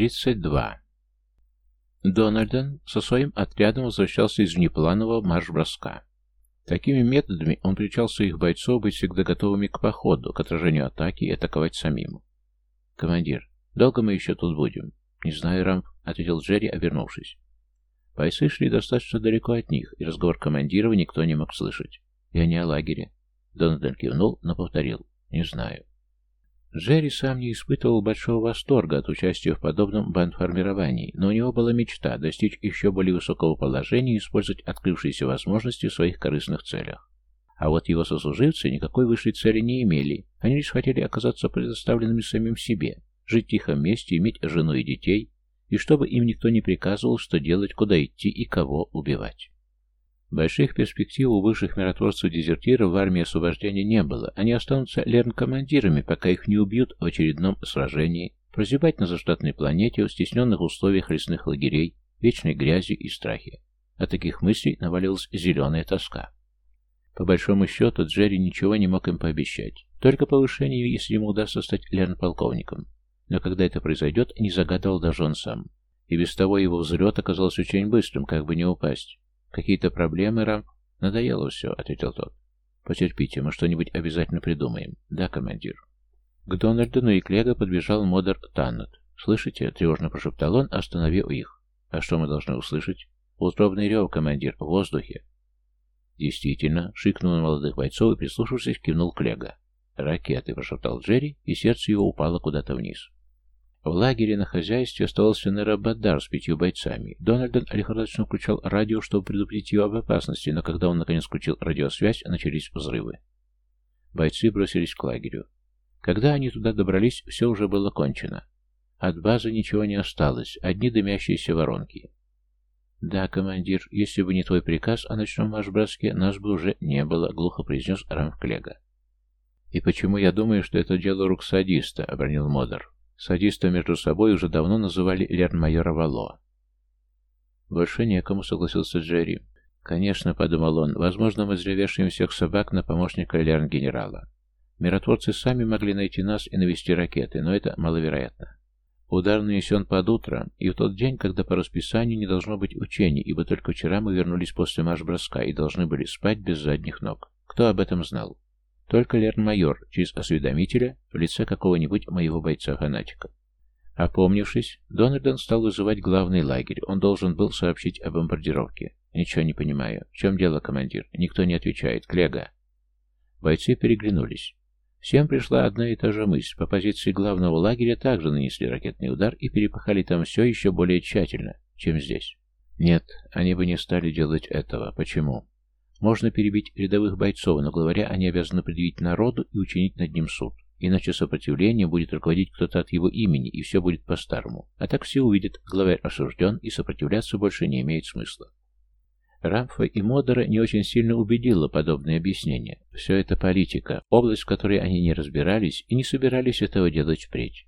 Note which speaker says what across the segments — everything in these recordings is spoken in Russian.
Speaker 1: 32. Дональден со своим отрядом возвращался из внепланового марш-броска. Такими методами он приучал своих бойцов быть всегда готовыми к походу, к отражению атаки и атаковать самим. «Командир, долго мы еще тут будем?» «Не знаю, Рамп», — ответил Джерри, обернувшись. Бойцы шли достаточно далеко от них, и разговор командирова никто не мог слышать. «Я не о лагере». Дональден кивнул, но повторил. «Не знаю». Джерри сам не испытывал большого восторга от участия в подобном бандформировании, но у него была мечта достичь еще более высокого положения и использовать открывшиеся возможности в своих корыстных целях. А вот его сослуживцы никакой высшей цели не имели, они лишь хотели оказаться предоставленными самим себе, жить в тихом месте, иметь жену и детей, и чтобы им никто не приказывал, что делать, куда идти и кого убивать. Больших перспектив у бывших миротворцев-дезертиров в армии освобождения не было. Они останутся лерн-командирами, пока их не убьют в очередном сражении, прозябать на заштатной планете в стесненных условиях лесных лагерей, вечной грязи и страхе. От таких мыслей навалилась зеленая тоска. По большому счету, Джерри ничего не мог им пообещать. Только повышение, если ему удастся стать лерн-полковником. Но когда это произойдет, не загадывал даже он сам. И без того его взлет оказался очень быстрым, как бы не упасть. «Какие-то проблемы, Рамп?» «Надоело все», — ответил тот. «Потерпите, мы что-нибудь обязательно придумаем». «Да, командир». К Дональдону и Клега подбежал модер Таннет. «Слышите?» — тревожно прошептал он, остановив их. «А что мы должны услышать?» «Утробный рев, командир, в воздухе». Действительно, шикнул на молодых бойцов и, прислушавшись, кивнул Клега. «Ракеты!» — прошептал Джерри, и сердце его упало куда-то вниз. В лагере на хозяйстве оставался Нерабадар с пятью бойцами. Дональден лихорадочно включал радио, чтобы предупредить его об опасности, но когда он наконец включил радиосвязь, начались взрывы. Бойцы бросились к лагерю. Когда они туда добрались, все уже было кончено. От базы ничего не осталось, одни дымящиеся воронки. «Да, командир, если бы не твой приказ о ночном марш-броске, нас бы уже не было», — глухо произнес Рамфклега. «И почему я думаю, что это дело рук садиста?» — обронил Модер. Садиста между собой уже давно называли лерн-майора Вало. «Больше некому», — согласился Джерри. «Конечно», — подумал он, — «возможно, мы зря вешаем всех собак на помощника лерн-генерала. Миротворцы сами могли найти нас и навести ракеты, но это маловероятно. Удар нанесен под утро, и в тот день, когда по расписанию не должно быть учений, ибо только вчера мы вернулись после марш-броска и должны были спать без задних ног. Кто об этом знал? Только Лерн-майор, через осведомителя, в лице какого-нибудь моего бойца-фанатика. Опомнившись, Дональден стал вызывать главный лагерь. Он должен был сообщить о бомбардировке. Ничего не понимаю. В чем дело, командир? Никто не отвечает. Клега. Бойцы переглянулись. Всем пришла одна и та же мысль. По позиции главного лагеря также нанесли ракетный удар и перепахали там все еще более тщательно, чем здесь. Нет, они бы не стали делать этого. Почему? Можно перебить рядовых бойцов, но главаря они обязаны предъявить народу и учинить над ним суд. Иначе сопротивление будет руководить кто-то от его имени, и все будет по-старому. А так все увидят, главарь осужден, и сопротивляться больше не имеет смысла. Рамфа и Модера не очень сильно убедило подобное объяснение. Все это политика, область, в которой они не разбирались и не собирались этого делать впредь.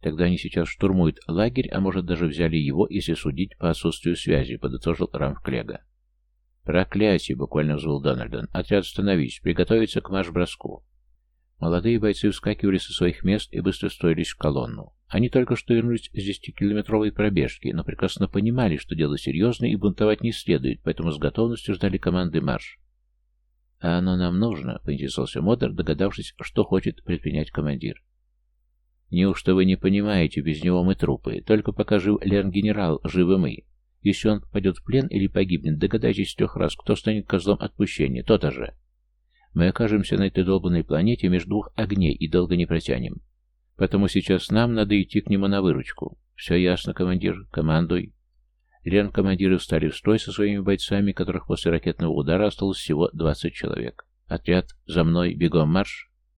Speaker 1: Тогда они сейчас штурмуют лагерь, а может даже взяли его, если судить по отсутствию связи, подытожил Рамф Клега. «Проклятие!» — буквально взвыл Дональдон. «Отряд остановись! Приготовиться к марш-броску!» Молодые бойцы вскакивали со своих мест и быстро строились в колонну. Они только что вернулись с десятикилометровой пробежки, но прекрасно понимали, что дело серьезное и бунтовать не следует, поэтому с готовностью ждали команды марш. «А оно нам нужно», — поинтересовался Модер, догадавшись, что хочет предпринять командир. «Неужто вы не понимаете, без него мы трупы, только пока жив Лерн-генерал, живы мы. Если он попадет в плен или погибнет, догадайтесь трех раз, кто станет козлом отпущения, тот же. Мы окажемся на этой долбанной планете между двух огней и долго не протянем. Поэтому сейчас нам надо идти к нему на выручку. Все ясно, командир, командуй. Лен-командиры встали в строй со своими бойцами, которых после ракетного удара осталось всего 20 человек. Отряд, за мной, бегом марш.